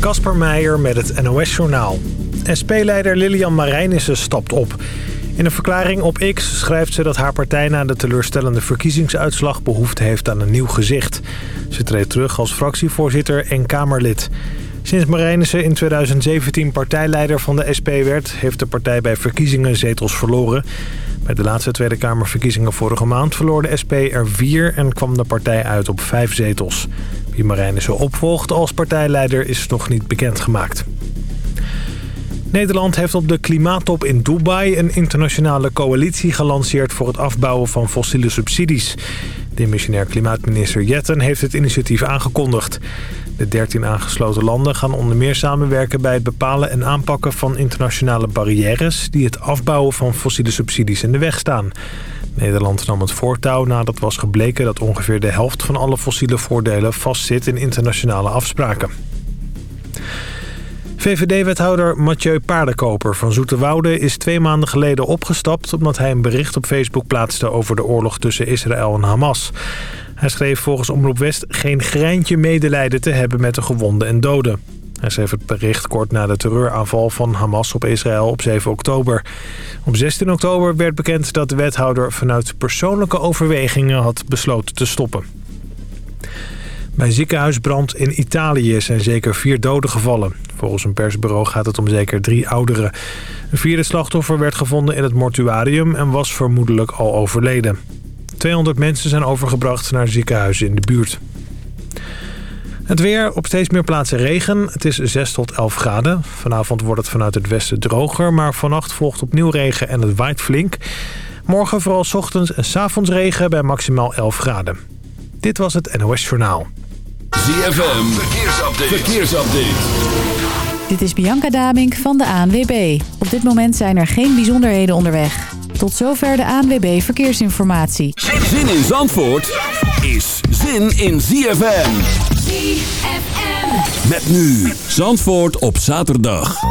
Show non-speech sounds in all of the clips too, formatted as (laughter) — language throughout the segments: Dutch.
Kasper Meijer met het NOS-journaal. SP-leider Lilian Marijnissen stapt op. In een verklaring op X schrijft ze dat haar partij na de teleurstellende verkiezingsuitslag behoefte heeft aan een nieuw gezicht. Ze treedt terug als fractievoorzitter en Kamerlid. Sinds Marijnissen in 2017 partijleider van de SP werd... heeft de partij bij verkiezingen zetels verloren. Bij de laatste Tweede Kamerverkiezingen vorige maand verloor de SP er vier... en kwam de partij uit op vijf zetels. Wie Marijnissen opvolgt als partijleider is nog niet bekendgemaakt. Nederland heeft op de klimaattop in Dubai een internationale coalitie gelanceerd voor het afbouwen van fossiele subsidies. De missionair klimaatminister Jetten heeft het initiatief aangekondigd. De 13 aangesloten landen gaan onder meer samenwerken bij het bepalen en aanpakken van internationale barrières die het afbouwen van fossiele subsidies in de weg staan. Nederland nam het voortouw nadat was gebleken dat ongeveer de helft van alle fossiele voordelen vastzit in internationale afspraken. VVD-wethouder Mathieu Paardenkoper van Zoeterwoude is twee maanden geleden opgestapt... omdat hij een bericht op Facebook plaatste over de oorlog tussen Israël en Hamas. Hij schreef volgens Omroep West geen greintje medelijden te hebben met de gewonden en doden. Hij schreef het bericht kort na de terreuraanval van Hamas op Israël op 7 oktober. Op 16 oktober werd bekend dat de wethouder vanuit persoonlijke overwegingen had besloten te stoppen. Bij een ziekenhuisbrand in Italië zijn zeker vier doden gevallen. Volgens een persbureau gaat het om zeker drie ouderen. Een vierde slachtoffer werd gevonden in het mortuarium en was vermoedelijk al overleden. 200 mensen zijn overgebracht naar ziekenhuizen in de buurt. Het weer, op steeds meer plaatsen regen. Het is 6 tot 11 graden. Vanavond wordt het vanuit het westen droger, maar vannacht volgt opnieuw regen en het waait flink. Morgen vooral ochtends en s avonds regen bij maximaal 11 graden. Dit was het NOS Journaal. ZFM, verkeersupdate. verkeersupdate. Dit is Bianca Damink van de ANWB. Op dit moment zijn er geen bijzonderheden onderweg. Tot zover de ANWB Verkeersinformatie. Zin in Zandvoort is zin in ZFM. ZFM. Met nu Zandvoort op zaterdag.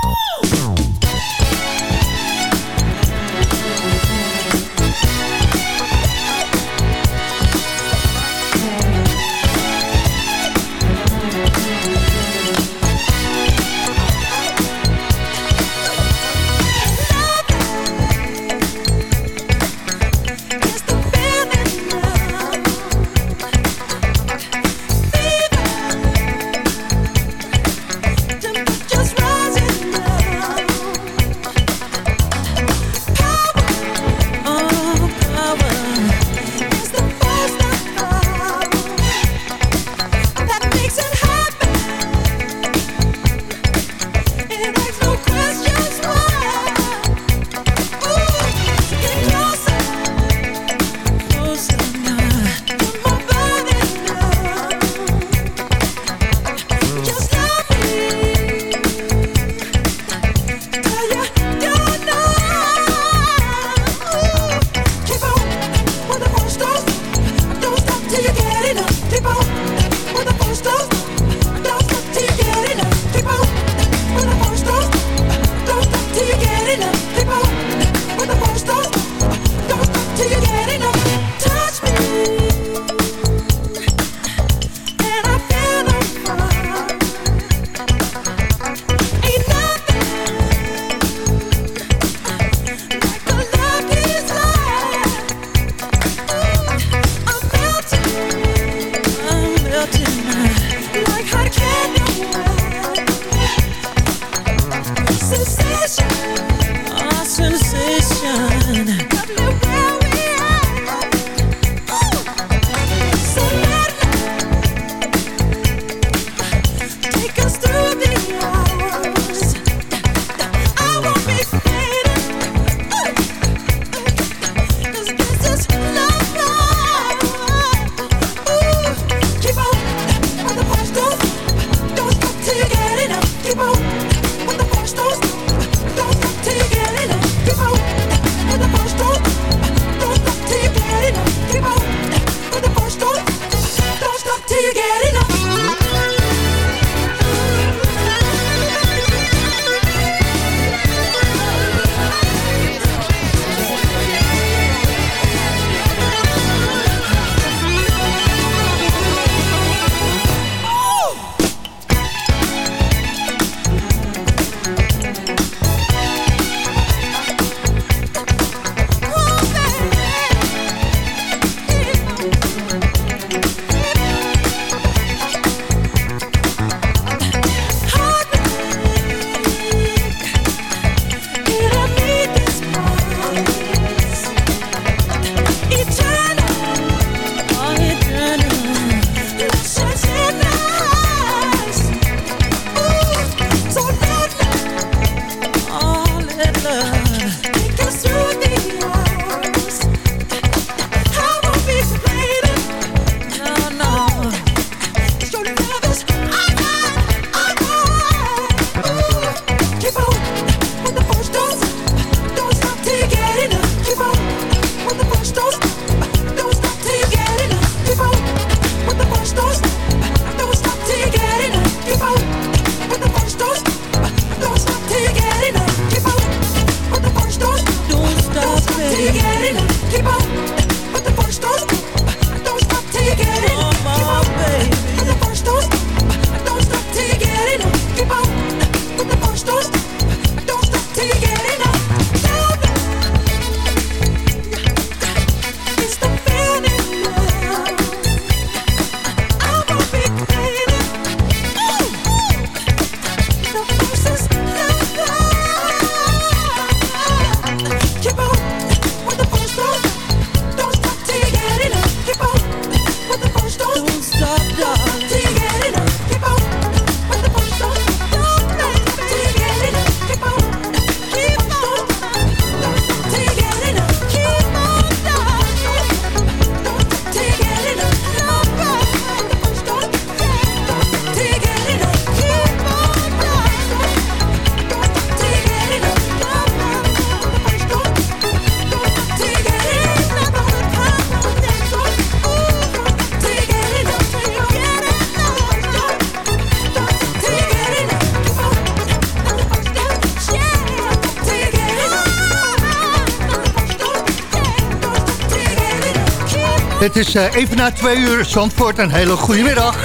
Is uh, even na twee uur, Zandvoort, een hele goede middag.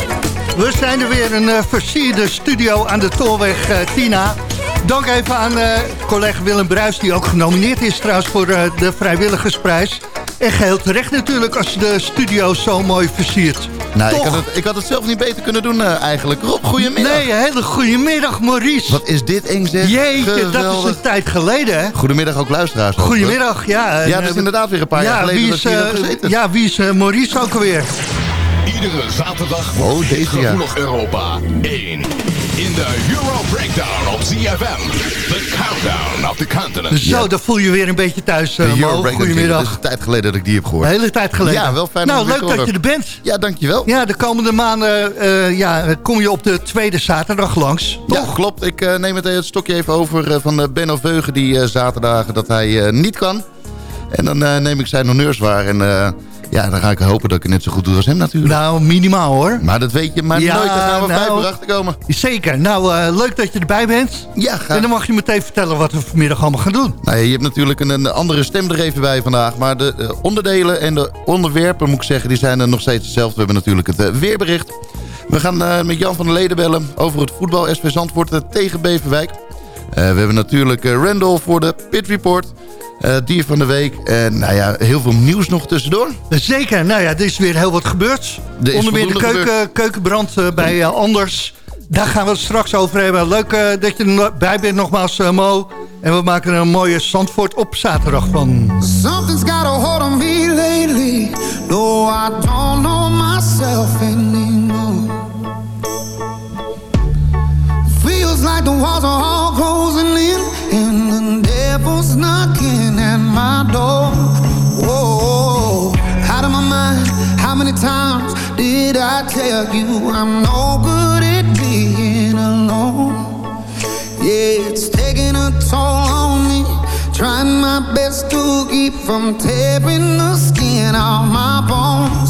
We zijn er weer een uh, versierde studio aan de Tolweg uh, Tina. Dank even aan collega Willem Bruis, die ook genomineerd is trouwens voor de Vrijwilligersprijs. En geheel terecht natuurlijk als de studio zo mooi versiert. Nou, ik had, het, ik had, het, zelf niet beter kunnen doen uh, eigenlijk. Rob, goedemiddag. Nee, hele goedemiddag Maurice. Wat is dit eng zeg. Jeetje, dat is een tijd geleden hè. Goedemiddag ook luisteraars. Goedemiddag, ja. Ja, dat is inderdaad weer een paar jaar geleden dat is, gezeten. Ja, wie is uh, Maurice ook alweer? Iedere zaterdag oh, deze gevoelig Europa 1. In de Euro Breakdown op ZFM. The Countdown of the Continent. Zo, dan voel je weer een beetje thuis, uh, Mo. Goedemiddag. Het is een tijd geleden dat ik die heb gehoord. Een hele tijd geleden. Ja, wel fijn Nou, leuk dat je er bent. Ja, dankjewel. Ja, de komende maanden uh, ja, kom je op de tweede zaterdag langs. Toch? Ja, klopt. Ik uh, neem het, het stokje even over van Benno Veugen die zaterdagen dat hij niet kan. En dan neem ik zijn honneurs waar en ja, dan ga ik hopen dat ik het net zo goed doe als hem natuurlijk. Nou, minimaal hoor. Maar dat weet je maar ja, nooit. Daar gaan we nou, vijf komen. Zeker. Nou, uh, leuk dat je erbij bent. Ja, ga. En dan mag je meteen vertellen wat we vanmiddag allemaal gaan doen. Nou, je hebt natuurlijk een, een, andere stem er even bij vandaag. Maar de uh, onderdelen en de onderwerpen, moet ik zeggen, die zijn er nog steeds hetzelfde. We hebben natuurlijk het uh, weerbericht. We gaan met Jan van der Leden bellen over het voetbal SV Zandvoort tegen Beverwijk. We hebben natuurlijk Randall voor de Pit Report. Uh, dier van de week. En nou ja, heel veel nieuws nog tussendoor. Zeker. Nou ja, er is weer heel wat gebeurd. Onder meer de keuken, keukenbrand uh, bij uh, Anders. Daar gaan we het straks over hebben. Leuk dat je erbij bent nogmaals, Mo. En we maken er een mooie Zandvoort op zaterdag van. Something's got a hold on me lately. No, I don't know myself anymore. Like the walls are all closing in. And the devil's knocking at my door. Whoa, out of my mind. How many times did I tell you I'm no good at being alone? Yeah, it's taking a toll on me. Trying my best to keep from tearing the skin off my bones.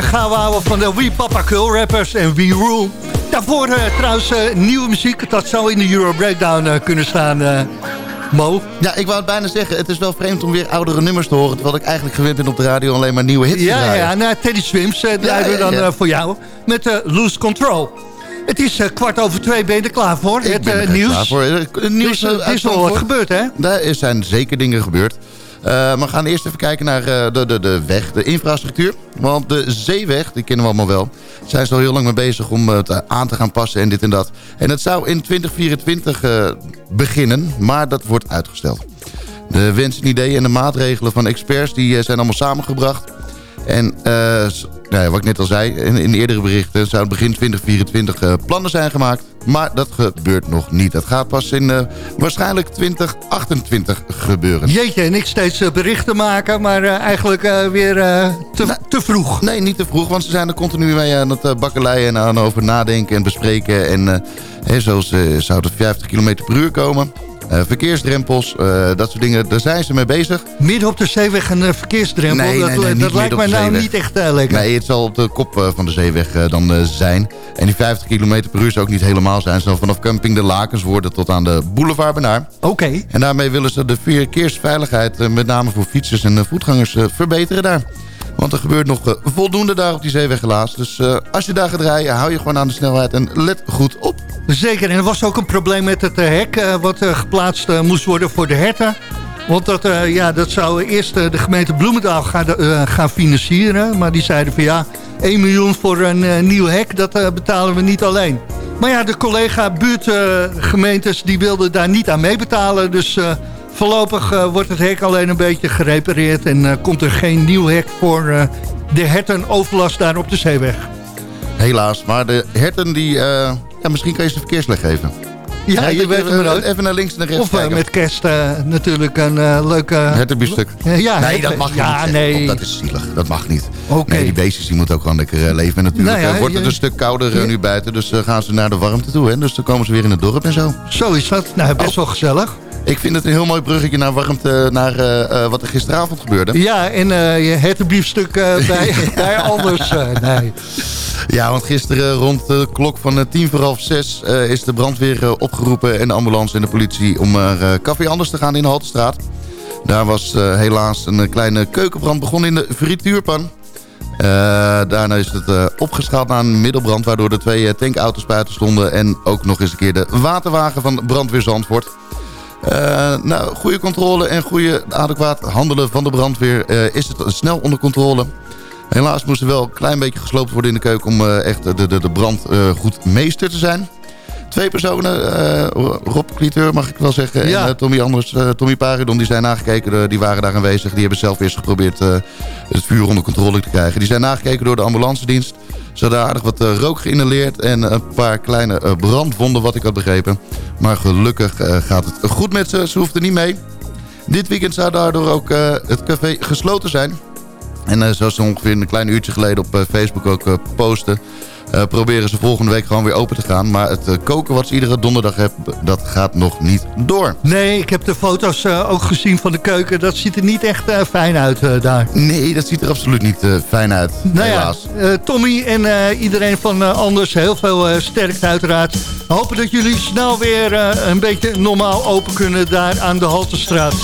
Lekkere gauw van de We Papa Cool Rappers en We Rule. Daarvoor trouwens nieuwe muziek. Dat zou in de Euro Breakdown kunnen staan... Mo? Ja, ik wou het bijna zeggen. Het is wel vreemd om weer oudere nummers te horen... terwijl ik eigenlijk gewend ben op de radio alleen maar nieuwe hits ja, te draaien. Ja, nou, Teddy Swims uh, draaien we dan voor jou met Loose Control. Het is uh, kwart over twee, ben je er klaar voor? Ik het uh, nieuws. Klaar voor. Het nieuws is, is wel wat gebeurd, hè? Daar zijn zeker dingen gebeurd. Uh, we gaan eerst even kijken naar uh, de, de, de weg, de infrastructuur. Want de zeeweg, die kennen we allemaal wel... zijn ze al heel lang mee bezig om het aan te gaan passen en dit en dat. En het zou in 2024 uh, beginnen, maar dat wordt uitgesteld. De wensen, ideeën en de maatregelen van experts die zijn allemaal samengebracht. En nou ja, wat ik net al zei, in, in eerdere berichten... zou begin 2024 uh, plannen zijn gemaakt. Maar dat gebeurt nog niet. Dat gaat pas in uh, waarschijnlijk 2028 gebeuren. Jeetje, en ik steeds uh, berichten maken, maar eigenlijk weer te, nou, te, vroeg. Nee, niet te vroeg, want ze zijn er continu mee aan het bakkeleien... en aan over nadenken en bespreken. En hey, zoals zou het 50 km per uur komen... Uh, verkeersdrempels, uh, dat soort dingen, daar zijn ze mee bezig. Midden op de zeeweg een uh, verkeersdrempel, nee, dat, nee, nee, dat lijkt mij nou niet echt lekker. Nee, het zal op de kop van de zeeweg dan zijn. En die 50 km per uur zou ook niet helemaal zijn. Zal vanaf camping de Lakens worden tot aan de boulevard Benaar. Oké. Okay. En daarmee willen ze de verkeersveiligheid, met name voor fietsers en voetgangers, verbeteren daar. Want er gebeurt nog uh, voldoende daar op die zeeweg helaas. Dus uh, als je daar gaat rijden, hou je gewoon aan de snelheid en let goed op. Zeker, en er was ook een probleem met het uh, hek wat geplaatst moest worden voor de herten. Want dat, ja, dat zou eerst de gemeente Bloemendaal gaan, gaan, financieren. Maar die zeiden van ja, 1 miljoen voor een nieuw hek, dat betalen we niet alleen. Maar ja, de collega buurtgemeentes die wilden daar niet aan meebetalen. Dus Voorlopig uh, wordt het hek alleen een beetje gerepareerd... en uh, komt er geen nieuw hek voor uh, de hertenoverlast daar op de zeeweg. Helaas, maar de herten die... ja, misschien kan je ze verkeersleg geven. Ja, je weet even, even, even naar links en naar rechts Of kijken. met kerst natuurlijk een leuke... Hertenbiefstuk. ja, nee, dat mag ja, niet. Nee. dat is zielig. Dat mag niet. Okay. Nee, die beestjes die moeten ook gewoon lekker leven. En natuurlijk nou ja, wordt het je, een stuk kouder nu buiten. Dus gaan ze naar de warmte toe. Hè? Dus dan komen ze weer in het dorp en zo. Zo is dat. Nou, best oh. wel gezellig. Ik vind het een heel mooi bruggetje naar warmte, naar uh, uh, wat er gisteravond gebeurde. Ja, en uh, je hertenbriefstuk (laughs) bij, bij anders. nee. Ja, want gisteren rond de klok van tien voor half zes is de brandweer opgeroepen en de ambulance en de politie om naar Café Anders te gaan in de Haltestraat. Daar was helaas een kleine keukenbrand begonnen in de frituurpan. daarna is het opgeschaald naar een middelbrand... waardoor de twee tankauto's buiten stonden... en ook nog eens een keer de waterwagen van brandweer Zandvoort... Uh, nou, goede controle en goede adequaat handelen van de brandweer uh, is het snel onder controle. Helaas moest er wel een klein beetje gesloopt worden in de keuken om uh, echt de, de, de brand goed meester te zijn. Twee personen, Rob Klieteur mag ik wel zeggen, ja. en Tommy Anders, Tommy Paridon, die zijn nagekeken, die waren daar aanwezig. Die hebben zelf eerst geprobeerd het vuur onder controle te krijgen. Die zijn nagekeken door de ambulance dienst. Ze hadden aardig wat uh, rook geïnhaleerd en een paar kleine uh, brandwonden, wat ik had begrepen. Maar gelukkig uh, gaat het goed met ze. Ze hoefden niet mee. Dit weekend zou daardoor ook het café gesloten zijn. En zoals ze ongeveer een klein uurtje geleden op Facebook ook posten... Uh, proberen ze volgende week gewoon weer open te gaan. Maar het uh, koken wat ze iedere donderdag hebben, dat gaat nog niet door. Nee, ik heb de foto's uh, ook gezien van de keuken. Dat ziet er niet echt fijn uit daar. Nee, dat ziet er absoluut niet fijn uit, nou helaas. Ja, Tommy en iedereen van Anders, heel veel sterkte uiteraard. Hopen dat jullie snel weer een beetje normaal open kunnen daar aan de Haltestraat.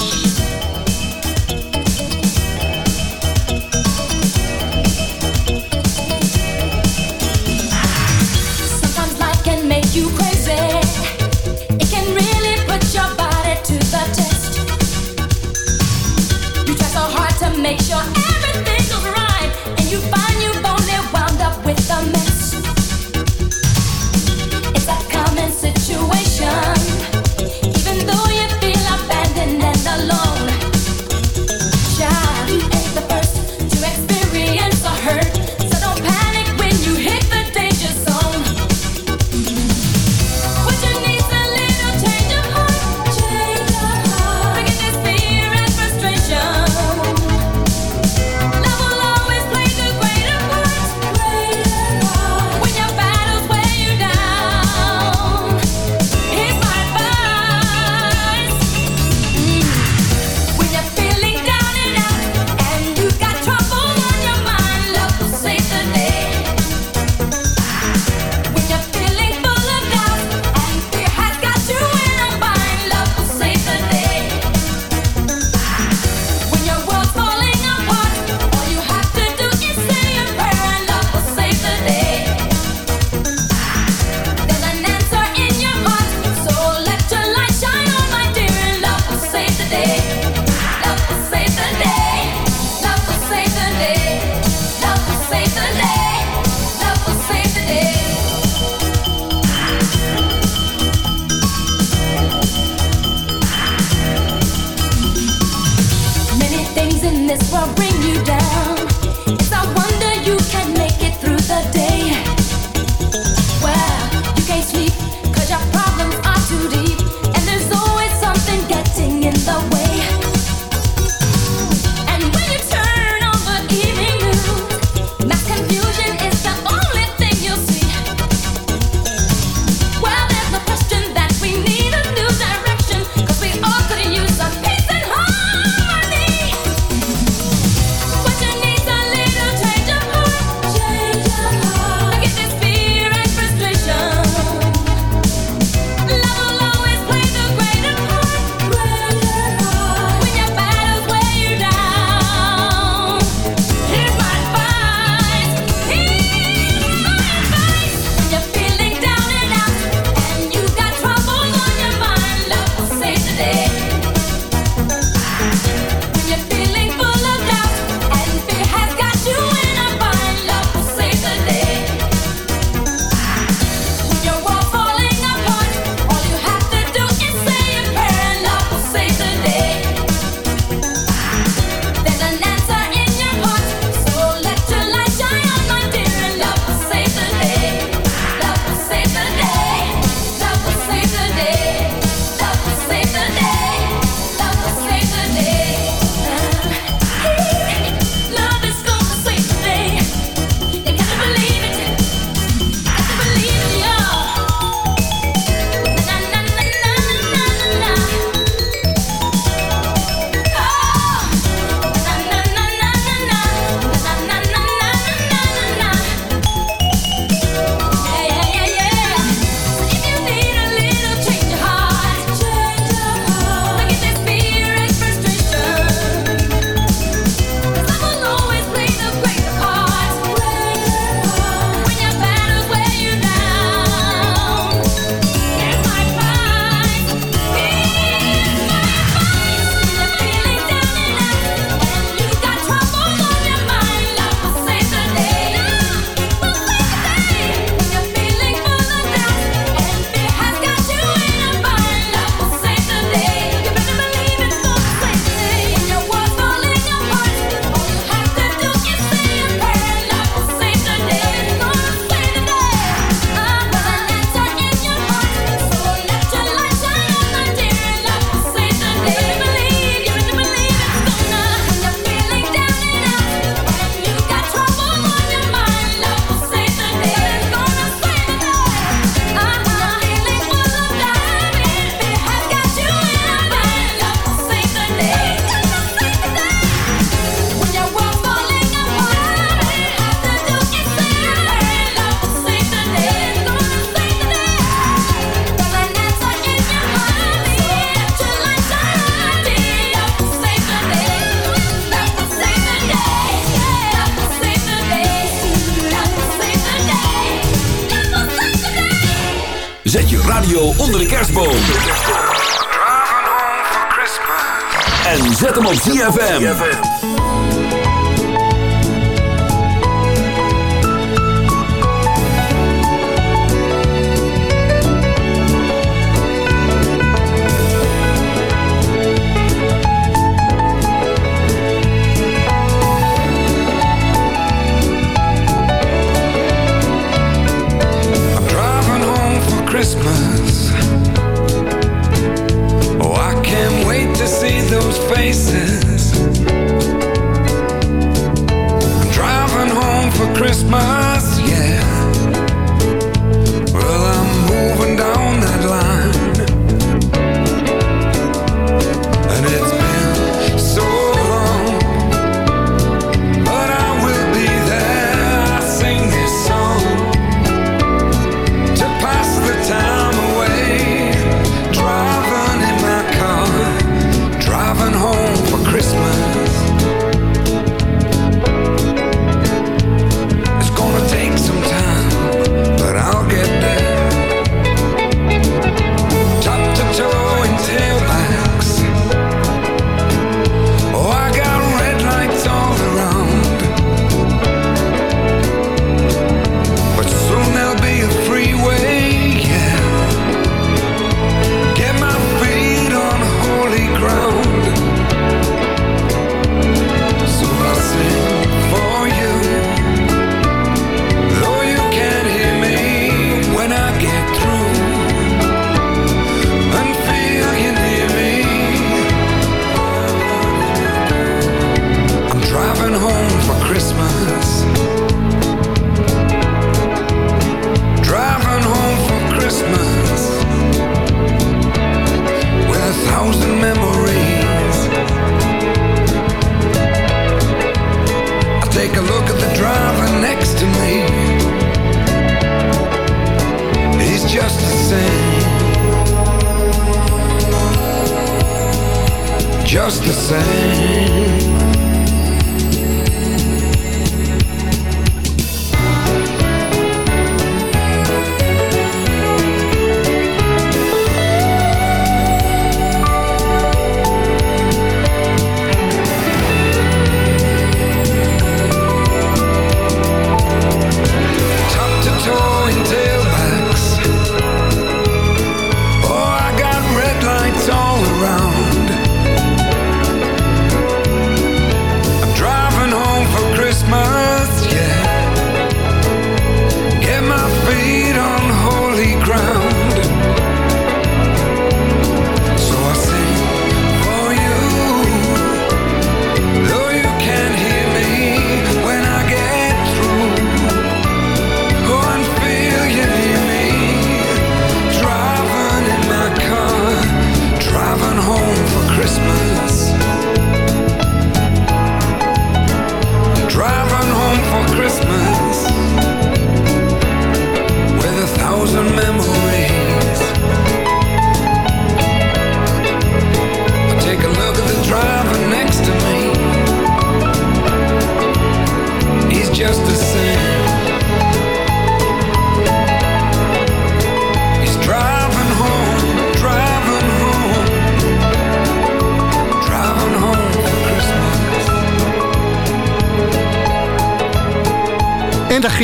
Hem op ZFM.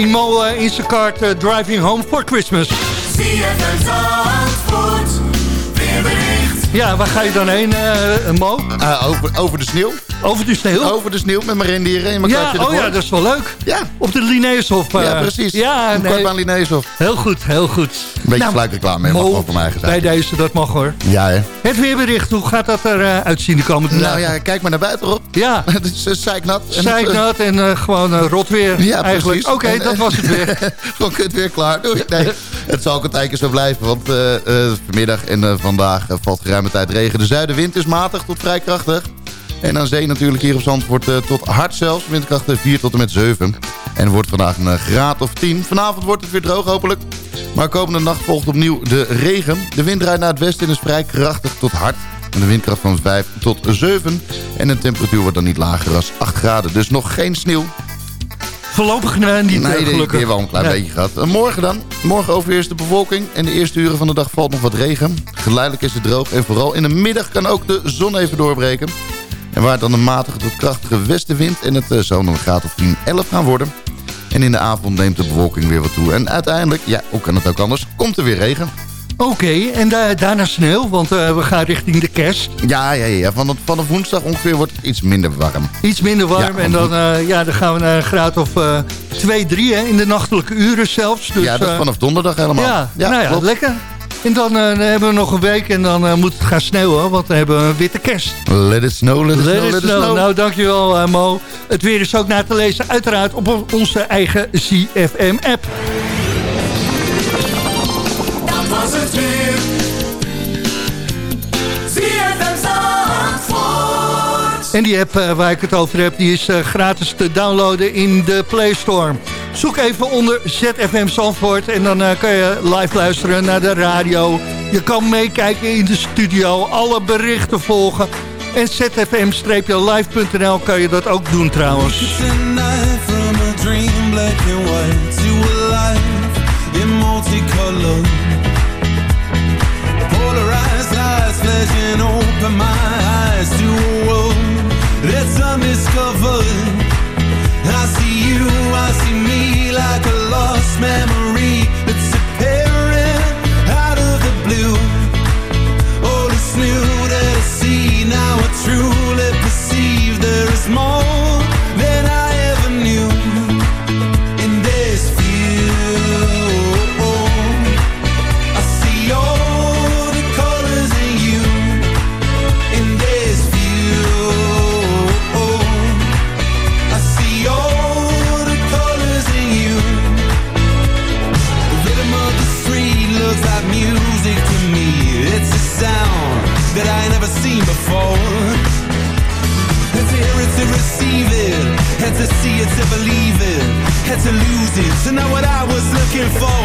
En daar ging Mo eh, in zijn kart eh, Driving Home for Christmas. Ja, waar ga je dan heen, eh, Mo? Over, over de sneeuw. Over de sneeuw? Over de sneeuw met mijn rendieren en mijn ja, oh ja, dat is wel leuk. Ja. Op de Linnaeushof. Ja, precies. Ja, Een nee. aan Linnaeushof. Heel goed, heel goed. Een beetje Nou, sluikreclame, mag Mo, wel van mij gezegd. Bij deze, dat mag hoor. Ja, hè. Het weerbericht, hoe gaat dat eruit uitzien de komende Nou dagen? ja, kijk maar naar buiten, Rob. Ja, (laughs) Het is zeiknat. En- zeiknat en eh, gewoon eh, rot weer Ja, eigenlijk. precies. Oké, dat eh, was het weer. (laughs) Gewoon kut weer klaar. Doei. Nee, het zal ook een tijdje zo blijven. Want eh, eh, vanmiddag en eh, vandaag eh, valt geruime tijd regen. De zuidenwind is matig tot vrij krachtig. En aan zee natuurlijk hier op Zandvoort uh, tot hard zelfs. Windkrachten 4 tot en met 7. En wordt vandaag een graad of 10. Vanavond wordt het weer droog hopelijk. Maar komende nacht volgt opnieuw de regen. De wind draait naar het westen en is vrij krachtig tot hard. En de windkracht van 5 tot 7. En de temperatuur wordt dan niet lager dan 8 graden. Dus nog geen sneeuw. Voorlopig eh, niet, Nee, eh, die gelukkig. weer wel een klein Nee. beetje gehad. En morgen dan. Morgen overheerst de bewolking. En de eerste uren van de dag valt nog wat regen. Geleidelijk is het droog. En vooral in de middag kan ook de zon even doorbreken. En waar dan een matige tot krachtige westenwind... en het eh, zal dan een graad of 10, 11 gaan worden. En in de avond neemt de bewolking weer wat toe. En uiteindelijk, ja, hoe kan het ook anders, komt er weer regen. Oké, en da- daarna sneeuw, want eh, we gaan richting de kerst. Ja, ja, ja. Vanaf, vanaf woensdag ongeveer wordt het iets minder warm. Iets minder warm Ja, en dan, eh, ja, dan gaan we naar een graad of eh 2, 3 hè, in de nachtelijke uren zelfs. Dus, ja, dat is eh, vanaf donderdag helemaal. Ja, nou ja, klopt. lekker. En dan, dan hebben we nog een week en dan moet het gaan sneeuwen, want dan hebben we een witte kerst. Let it snow, let it Let snow, it let it snow. snow. Nou, dankjewel Mo. Het weer is ook na te lezen, uiteraard op onze eigen CFM-app. En die app eh, waar ik het over heb, die is eh, gratis te downloaden in de Play Store. Zoek even onder ZFM Zandvoort en dan eh, kan je live luisteren naar de radio. Je kan meekijken in de studio, alle berichten volgen. En zfm-live.nl kan je dat ook doen trouwens. Dream black that's undiscovered. I see you, I see me like a lost memory that's appearing out of the blue. Oh, it's new that I see now. I truly perceive there is more hear receive it, had to see it to believe it, had to lose it to know what I was looking for.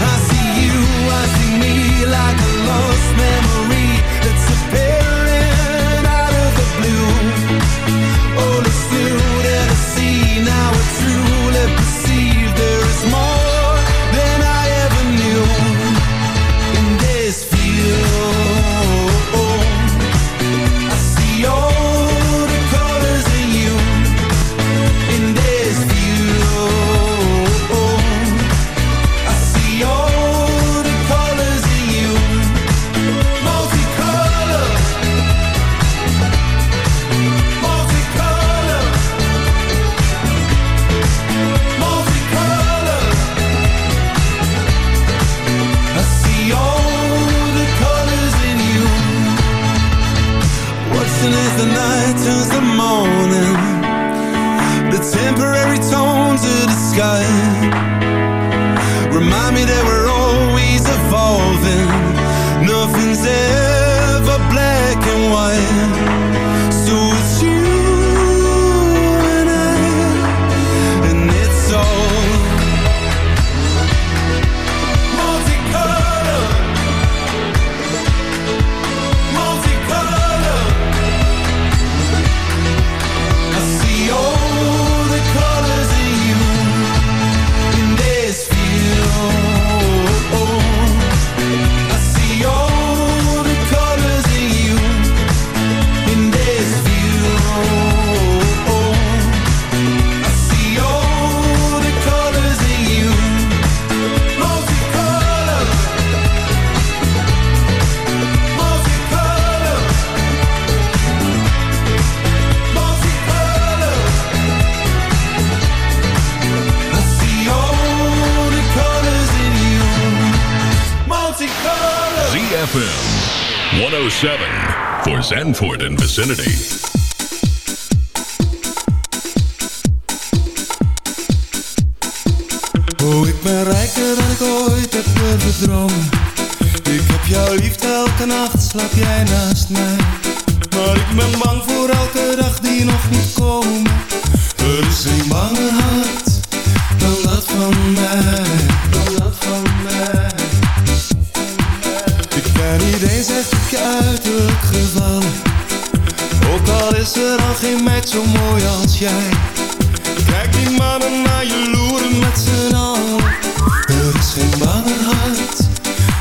I see you, I see me like a lost memory 7 for Zanford and vicinity. Oh, ik ben rijker dan ik ooit heb durven dromen. Ik heb jouw liefde elke nacht, slaap jij naast mij. Maar ik ben bang voor elke dag die nog moet komen. Er is een banger hart dan dat van mij. Is er al geen meid zo mooi als jij. Kijk die mannen naar je loeren met z'n allen. Er is geen banger hart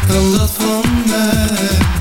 dan dat van mij.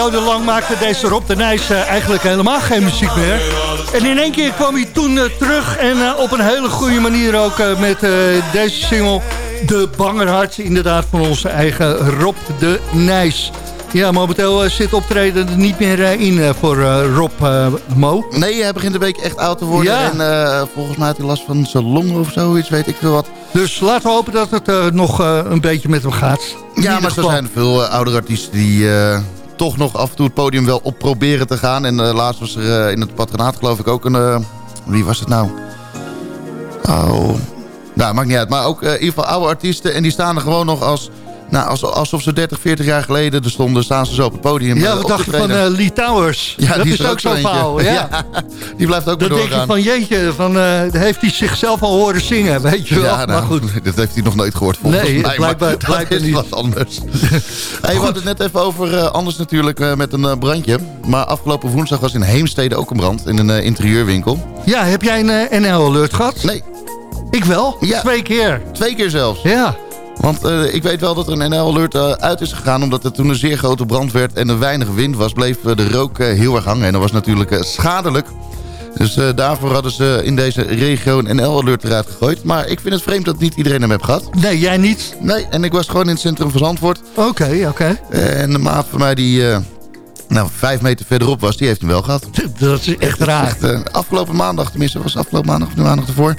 Periode lang maakte deze Rob de Nijs eh, eigenlijk helemaal geen muziek meer. En in één keer kwam hij toen eh, terug en eh, op een hele goede manier ook met deze single... De Bangerhart, inderdaad van onze eigen Rob de Nijs. Ja, momenteel zit optreden er niet meer in voor Rob eh, Mo. Nee, hij begint een week echt oud te worden. Ja. En volgens mij had hij last van zijn longen of zoiets, weet ik veel wat. Dus laten we hopen dat het nog een beetje met hem gaat. In Ja, maar er zijn veel oudere artiesten die toch nog af en toe het podium wel op proberen te gaan. En eh, laatst was er eh, in het patronaat geloof ik ook een... eh, wie was het nou? Oh... Nou, maakt niet uit. Maar ook in ieder geval oude artiesten. En die staan er gewoon nog als... Nou, als, alsof ze 30, 40 jaar geleden er stonden, staan ze zo op het podium. Ja, eh, wat op dacht je van eh, Lee Towers? Ja, dat die is, ook zo'n verhaal. Ja. Ja, (laughs) die blijft ook Dan maar denk je doorgaan. van jeetje, van, eh, heeft hij zichzelf al horen zingen, weet je wel. Ja, maar nou, goed. (laughs) dat heeft hij nog nooit gehoord volgens Nee, mij. blijkbaar- maar blijkbaar (laughs) niet. wat anders. hey, we hadden het net even over eh, anders natuurlijk eh, met een eh, brandje. Maar afgelopen woensdag was in Heemstede ook een brand in een eh, interieurwinkel. Ja, heb jij een eh, NL-alert gehad? Nee, Ik wel, Ja. twee keer. twee keer zelfs. Ja, Want eh, ik weet wel dat er een NL-alert eh, uit is gegaan... omdat er toen een zeer grote brand werd en er weinig wind was... bleef eh, de rook heel erg hangen. En dat was natuurlijk schadelijk. Dus daarvoor hadden ze in deze regio een NL-alert eruit gegooid. Maar ik vind het vreemd dat niet iedereen hem heeft gehad. nee, jij niet? Nee, en ik was gewoon in het centrum van Zandvoort. Oké, oké. En de maat van mij die... nou, vijf meter verderop was, die heeft hem wel gehad. Dat is echt raar. Echt, afgelopen maandag, tenminste, was afgelopen maandag of de maandag ervoor.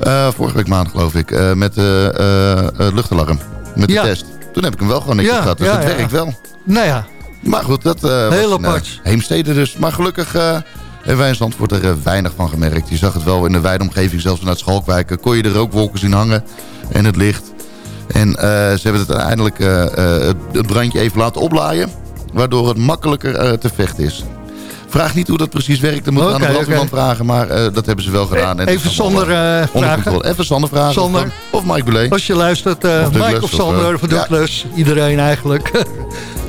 Eh, vorige week maandag geloof ik, eh, met de eh, eh, luchtalarm. Met Ja. de test. Toen heb ik hem wel gewoon netjes Ja, gehad, dus ja, het ja. werkt wel. Nou ja, Maar goed, dat Heel was in, apart. Heemstede dus. Maar gelukkig hebben wij in Zandvoort er weinig van gemerkt. Je zag het wel in de wijde omgeving, zelfs vanuit Schalkwijk... kon je de rookwolken zien hangen en het licht. En ze hebben het uiteindelijk het, het brandje even laten oplaaien... waardoor het makkelijker te vechten is. Vraag niet hoe dat precies werkt, dan moet je aan de brandweerman oké. vragen... maar eh, dat hebben ze wel gedaan. En het is Even zonder eh, eh, vragen. Even Sander vragen. Sander. Of, of Mike Bulet. Als je luistert, eh, Of Mike of Sander eh, ja. Douglas. Iedereen eigenlijk. (laughs)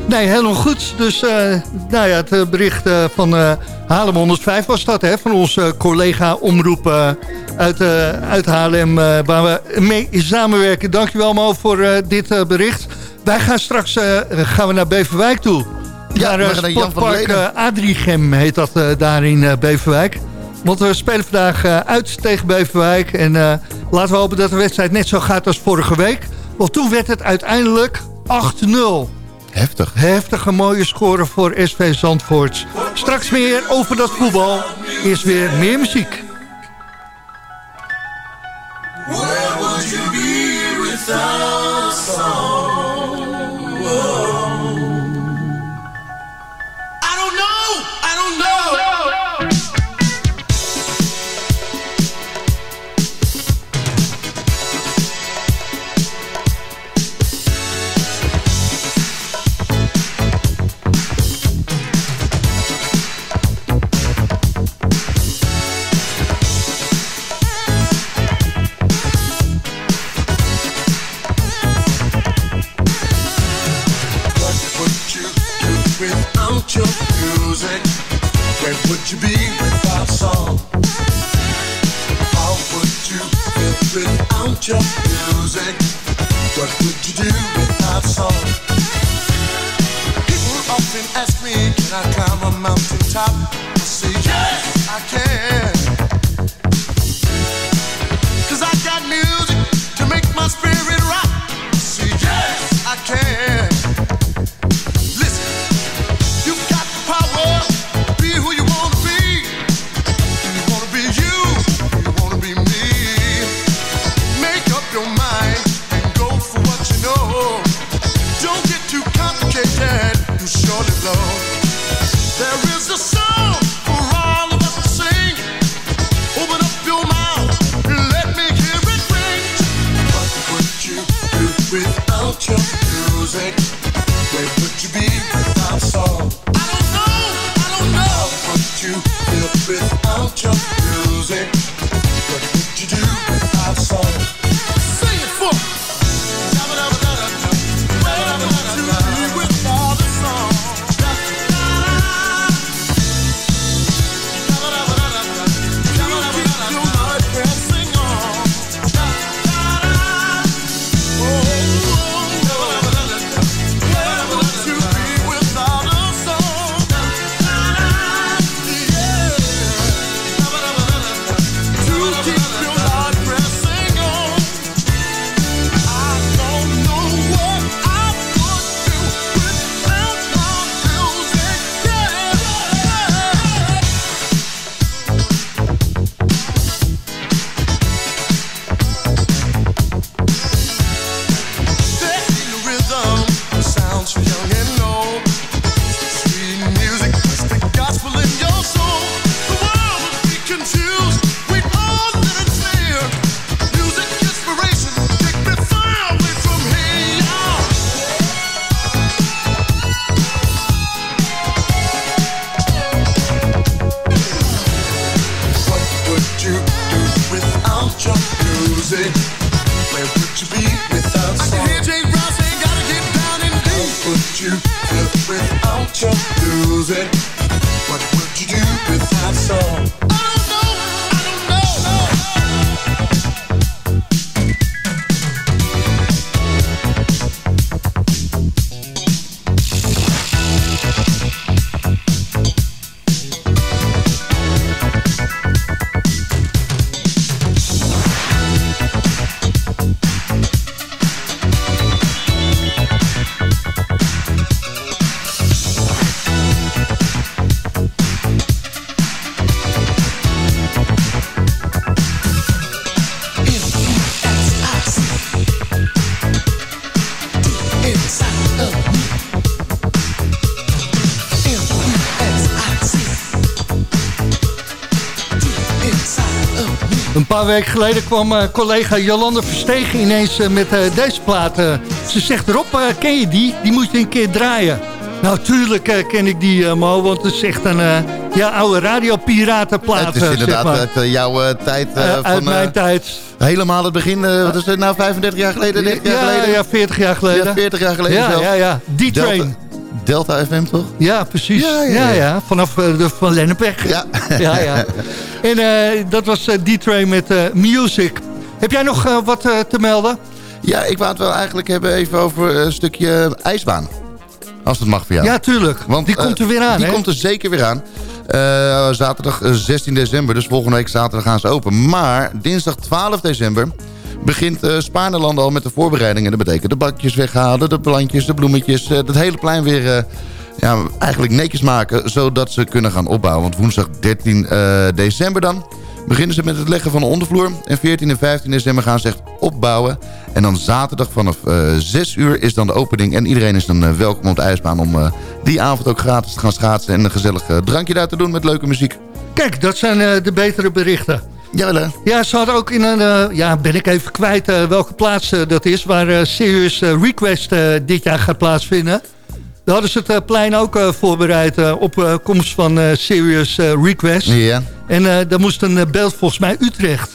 nee, helemaal goed. Dus eh, nou ja, het eh, bericht eh, van eh Haarlem 105 was dat. Hè, van onze collega Omroep eh, uit, eh, uit Haarlem. eh, waar we mee samenwerken. Dankjewel Mo voor eh, dit eh, bericht. Wij gaan straks eh, gaan we naar Beverwijk toe. Ja, naar eh, Sportpark eh, Adrichem heet dat eh, daar in eh, Beverwijk. Want we spelen vandaag uit tegen Beverwijk. En eh, laten we hopen dat de wedstrijd net zo gaat als vorige week. Want toen werd het uiteindelijk 8-0. Heftig. Heftige mooie score voor SV Zandvoort. Straks meer over dat voetbal. Eerst weer meer muziek. Where would you be without you be without song? How would you without your music? What would you do without song? People often ask me, can I climb a mountain top? Weken geleden kwam eh, collega Jolande Verstegen ineens eh, met eh, deze plaat. eh. ze zegt erop, eh, ken je die? Die moet je een keer draaien. Nou, tuurlijk ken ik die, Mo, want het is echt een ja, oude radiopiratenplaat, het is inderdaad zeg maar. uit jouw tijd. Eh, uit van, mijn tijd. helemaal het begin. wat is het nou, 35 jaar geleden, 30 jaar ja, geleden? ja, 40 jaar geleden. Ja, 40 jaar geleden Ja, zelfs. ja, ja. D-Train. Delta, Delta FM, toch? Ja, precies. Ja, Ja, ja, ja, ja. vanaf de Van Lennepweg. Ja. ja, ja. (laughs) En eh, dat was eh, D-Train met eh, Music. Heb jij nog wat te melden? Ja, ik wou het wel eigenlijk hebben even over een stukje ijsbaan. Als het mag voor jou. Ja, tuurlijk. Want, die komt er weer aan, Die komt er zeker weer aan. Zaterdag eh, 16 december, dus volgende week zaterdag gaan ze open. Maar dinsdag 12 december begint uh, Spaarnelanden al met de voorbereidingen. Dat betekent de bakjes weghalen, de plantjes, de bloemetjes. eh, het hele plein weer ja, eigenlijk netjes maken, zodat ze kunnen gaan opbouwen. Want woensdag 13 eh, december dan beginnen ze met het leggen van de ondervloer. En 14 en 15 december gaan ze echt opbouwen. En dan zaterdag vanaf eh 6 uur is dan de opening. En iedereen is dan eh, welkom op de ijsbaan om eh, die avond ook gratis te gaan schaatsen. En een gezellig eh, drankje daar te doen met leuke muziek. Kijk, dat zijn eh, de betere berichten. Jawel hè? Ja, ze hadden ook in een... eh, ja, ben ik even kwijt eh, welke plaats eh, dat is... waar eh, Serious eh, Request eh, dit jaar gaat plaatsvinden. Daar hadden ze het eh, plein ook eh, voorbereid... eh, op komst van Serious Request. Ja. En daar moest een beeld, volgens mij Utrecht.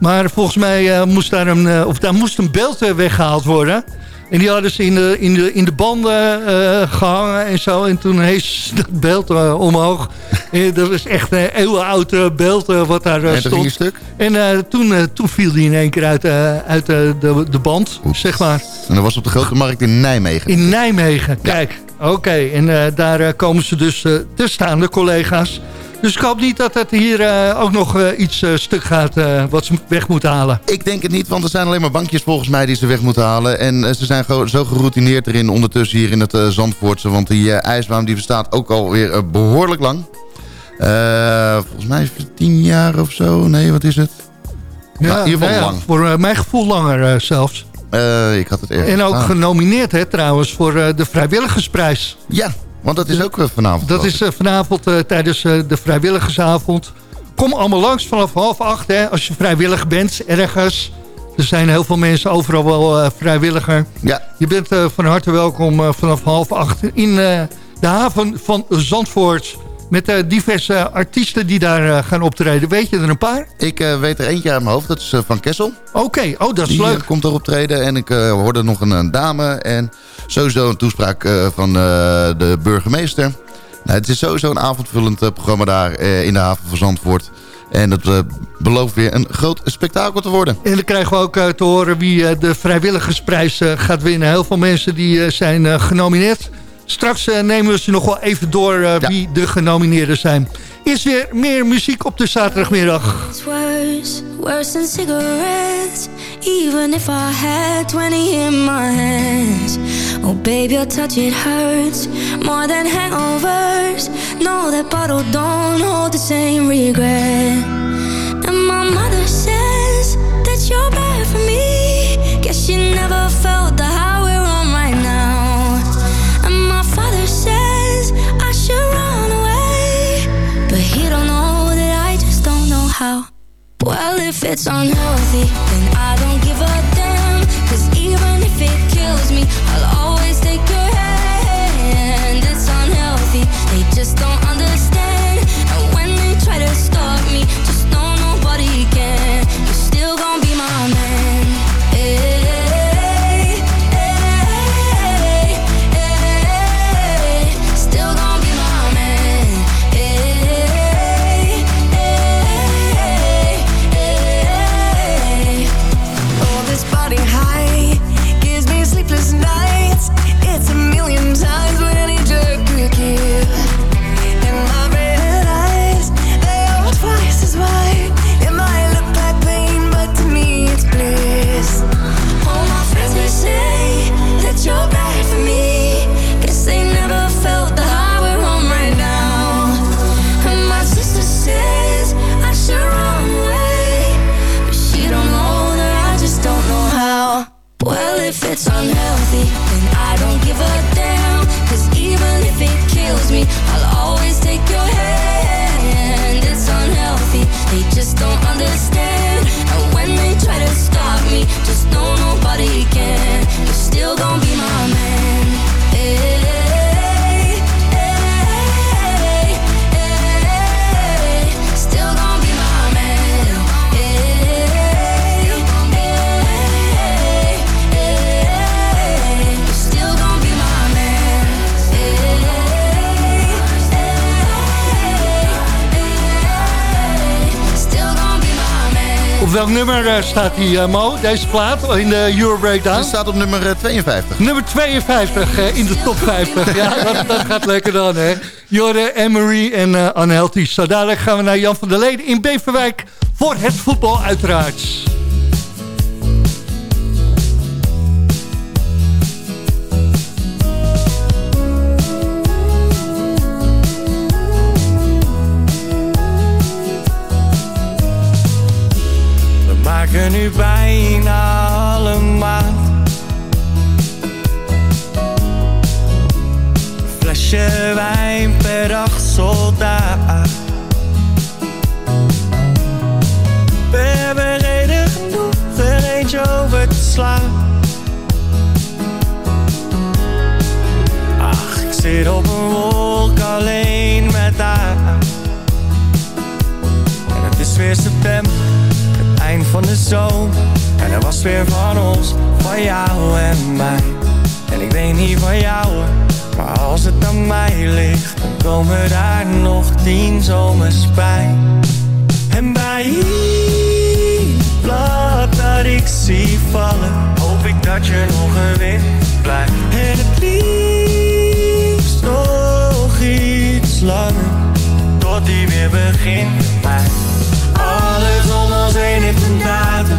Maar volgens mij moest daar een, of daar moest een beeld eh, weggehaald worden. En die hadden ze in de, in de, in de banden eh, gehangen en zo. En toen hees (laughs) dat beeld omhoog. En dat was echt een eeuwenoud beeld wat daar ging stond. stuk. En toen, toen viel die in één keer uit, uit de, de band, zeg maar. En dat was op de Grote Markt in Nijmegen. In Nijmegen, kijk. Oké, en eh, daar eh, komen ze dus eh, te staan, de collega's. Dus ik hoop niet dat het hier ook nog iets stuk gaat wat ze weg moeten halen. Ik denk het niet, want er zijn alleen maar bankjes volgens mij die ze weg moeten halen. En ze zijn zo geroutineerd erin ondertussen hier in het Zandvoortse. Want die ijsbaan die bestaat ook alweer uh, behoorlijk lang. Uh, volgens mij tien jaar of zo. Nee, wat is het? Ja, nou, in ieder geval nou ja, lang. Voor uh, mijn gevoel langer uh, zelfs. Uh, ik had het erg. En ook genomineerd hè, trouwens voor uh, de vrijwilligersprijs. Ja, want dat is ook uh, vanavond. Dat is vanavond tijdens de vrijwilligersavond. Kom allemaal langs vanaf half acht hè, als je vrijwillig bent ergens. Er zijn heel veel mensen overal wel vrijwilliger. Ja. Je bent van harte welkom vanaf half acht in de haven van Zandvoort. Met uh, diverse artiesten die daar uh, gaan optreden. Weet je er een paar? Ik uh, weet er eentje uit mijn hoofd. Dat is Van Kessel. Oké, okay. oh dat is die, leuk. komt er optreden. En ik hoorde nog een, een, dame. En sowieso een toespraak van de burgemeester. Nou, het is sowieso een avondvullend programma daar in de haven van Zandvoort. En dat uh, belooft weer een groot spektakel te worden. En dan krijgen we ook uh, te horen wie uh, de vrijwilligersprijs gaat winnen. Heel veel mensen die zijn genomineerd. Straks uh, nemen we ze nog wel even door uh, ja. wie de genomineerden zijn. Is weer meer muziek op de zaterdagmiddag. It's worse, worse than cigarettes. Even if I had 20 in my hands. Oh baby, your touch it hurts. More than hangovers. No, that bottle don't hold the same regret. And my mother says Well, if it's unhealthy, then I don't staat die, eh, Mo, deze plaat, in de Euro Breakdown? Hij staat op nummer eh, 52. Nummer 52 eh, in de top 50. Ja, (laughs) dat, dat gaat lekker dan, hè. Jorde, Emery en uh, Unhealthy. Zo dadelijk gaan we naar Jan van der Leden in Beverwijk... voor het voetbal uiteraard. Nu bijna alle. Een Flesje wijn per dag soldaat. We hebben reden genoeg er eentje over te slaan. Ach, ik zit op een wolk alleen met haar. En het is weer september van de zomer. En er was weer van ons, van jou en mij. En ik weet niet van jou hoor, Maar als het aan mij ligt Dan komen daar nog tien zomers bij. En bij ieder dat ik zie vallen Hoop ik dat je nog een wind blijft. En het liefst nog iets langer Tot die weer begint bij ons heen heeft een datum.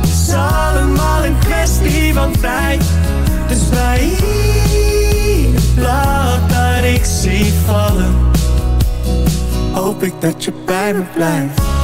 Het is allemaal een kwestie van tijd. Dus bij ieder blad dat ik zie vallen, hoop ik dat je bij me blijft.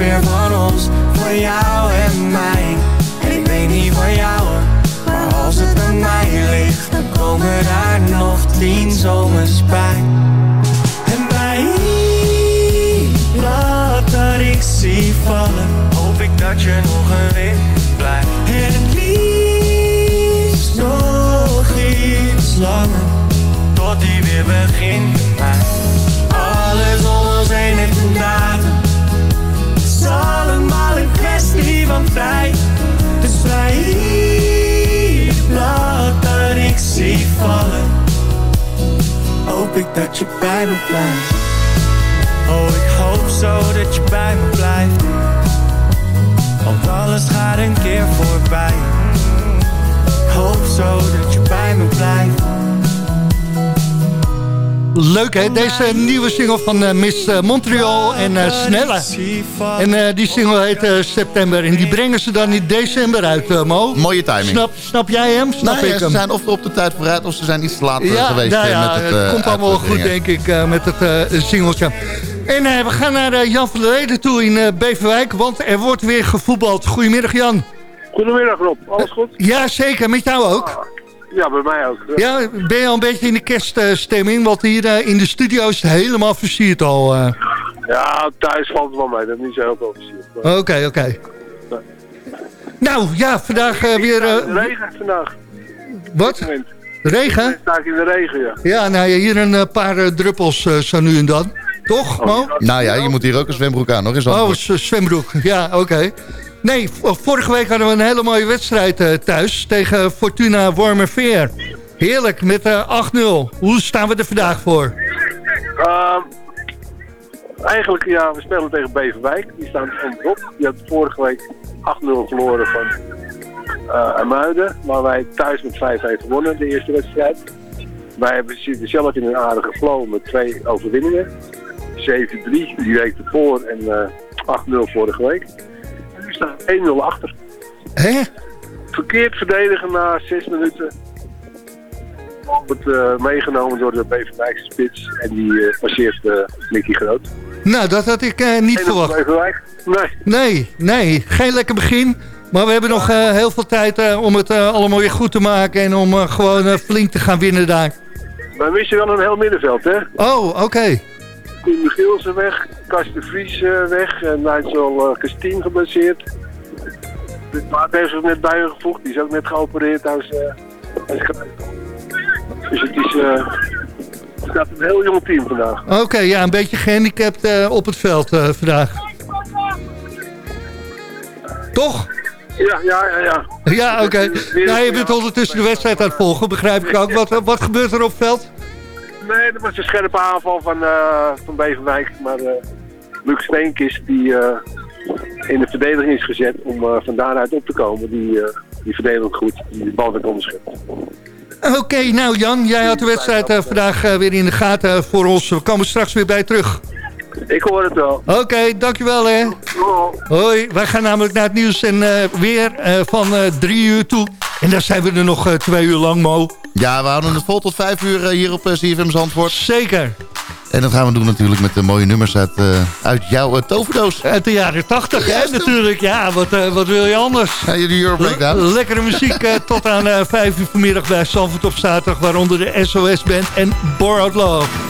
Weer van ons, voor jou en mij. En ik weet niet van jou hoor, maar als het aan mij ligt, dan komen daar nog tien zomers bij. En bij blad dat ik zie vallen, hoop ik dat je nog een wind blijft. En het liefst nog iets langer, tot die weer begint bij. Alles om ons heen heeft een van tijd. Dus ieder blad dat ik zie vallen, hoop ik dat je bij me blijft. Oh, ik hoop zo dat je bij me blijft. Want alles gaat een keer voorbij. Ik hoop zo dat je bij me blijft. Leuk hè, deze nieuwe single van eh, Miss eh, Montreal en eh, Snelle. En eh, die single heet eh, September en die brengen ze dan in december uit, Mo. Mooie timing. Snap, snap jij hem? Snap Nou ja, ik ze hem? zijn of op de tijd vooruit of ze zijn iets te laat ja, geweest nou eh, ja, met het het komt allemaal goed uitbrengen. denk ik eh, met het eh, singeltje. En eh, we gaan naar eh, Jan van der Leden toe in eh, Beverwijk, want er wordt weer gevoetbald. Goedemiddag Jan. Goedemiddag Rob, alles goed? Ja, zeker. Met jou ook? Ja, bij mij ook. Ja, ben je al een beetje in de kerststemming? Want hier eh, in de studio is het helemaal versierd al. eh. Ja, thuis valt het wel mee, dat is niet zo heel veel versierd. Oké, oké. Nou, ja, vandaag eh, weer... De regen vandaag. wat? Regen? Ik in de regen, ja. Ja, nou ja, hier een paar druppels zo nu en dan. Toch, Mo? Nou ja, je moet hier ook een zwembroek aan, nog eens Oh, zwembroek. Ja, oké. Nee, vorige week hadden we een hele mooie wedstrijd eh, thuis tegen Fortuna Wormerveer. Heerlijk, met eh 8-0. Hoe staan we er vandaag voor? Ehm, eigenlijk, ja, we spelen tegen Beverwijk. Die staan onderop. Die had vorige week 8-0 verloren van eh Amuiden. Maar wij thuis met 5-1 gewonnen, de eerste wedstrijd. Wij zitten zelf in een aardige flow met twee overwinningen. 7-3 die week ervoor en eh 8-0 vorige week. En nu staan we 1-0 achter. Hè? Verkeerd verdedigen na 6 minuten. Wordt eh, meegenomen door de Beverwijkse spits en die eh, passeert eh Nicky Groot. Nou, dat had ik niet verwacht. Beverwijk? Nee. Nee, nee, geen lekker begin. Maar we hebben nog heel veel tijd om het allemaal weer goed te maken... en om gewoon flink te gaan winnen daar. Wij missen wel een heel middenveld, hè? Oh, oké. Koen Michielsen weg, Kas de Vries eh, weg en Nigel uh, Kastien geblesseerd. De Maat heeft zich net bijgevoegd, die is ook net geopereerd. Hij is, eh, dus het is eh, het staat een heel jong team vandaag. Oké, ja, een beetje gehandicapt eh, op het veld eh, vandaag. Toch? Ja, ja, ja, ja. Ja, oké. Nou, je bent ondertussen de wedstrijd aan het volgen, begrijp ik ook. Wat, wat gebeurt er op het veld? Nee, dat was een scherpe aanval van, eh van Beverwijk. Maar eh Luc Steenkist, die eh, in de verdediging is gezet om van daaruit op te komen, die, die verdedigt goed. Die bal werd onderschept. Oké, nou Jan, jij had de wedstrijd vandaag weer in de gaten voor ons. We komen straks weer bij terug. Ik hoor het wel. Oké, dankjewel hè. Hoi, wij gaan namelijk naar het nieuws en eh, weer eh, van eh, drie uur toe. En daar zijn we er nog eh, twee uur lang, Mo. Ja, we houden het vol tot vijf uur hier op uh, CFM Zandvoort. Zeker. En dat gaan we doen natuurlijk met de mooie nummers uit, uit jouw toverdoos. Uit de jaren tachtig, hè, natuurlijk. Ja, wat, wat wil je anders? Ja, de Euro Breakdown. Le- lekkere muziek eh, tot aan eh, vijf uur vanmiddag bij Zandvoort op zaterdag. Waaronder de SOS Band en Borrowed Love.